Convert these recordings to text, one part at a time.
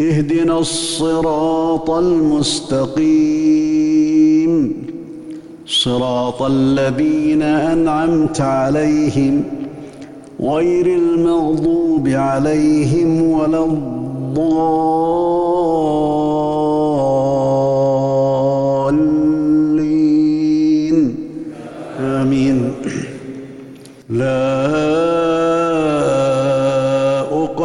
اهدنا الصراط المستقيم. صراط الذين أنعمت عليهم غير المغضوب عليهم ولا الضالين. آمين. لا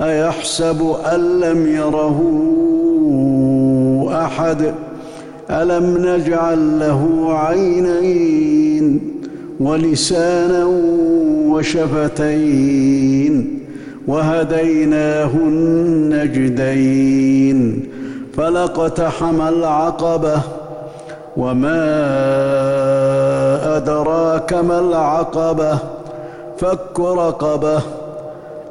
أيحسب أن لم يره أحد؟ ألم نجعل له عينين ولسانا وشفتين وهديناه النجدين فلقتحم العقبة وما أدراك ما العقبة؟ فك رقبة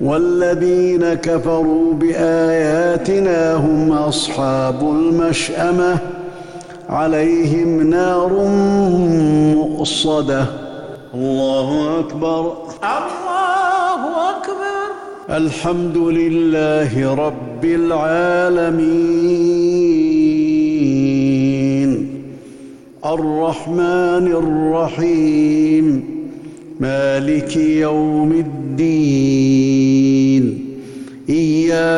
والذين كفروا بآياتنا هم أصحاب المشأمة عليهم نار مؤصدة. الله أكبر. الله أكبر. الحمد لله رب العالمين. الرحمن الرحيم. مالك يوم الدين.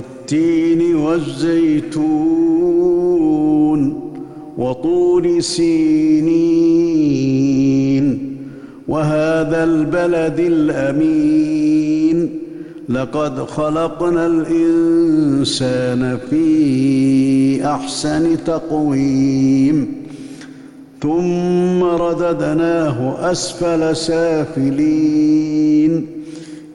والتين والزيتون وطور سينين وهذا البلد الأمين لقد خلقنا الإنسان في أحسن تقويم ثم رددناه أسفل سافلين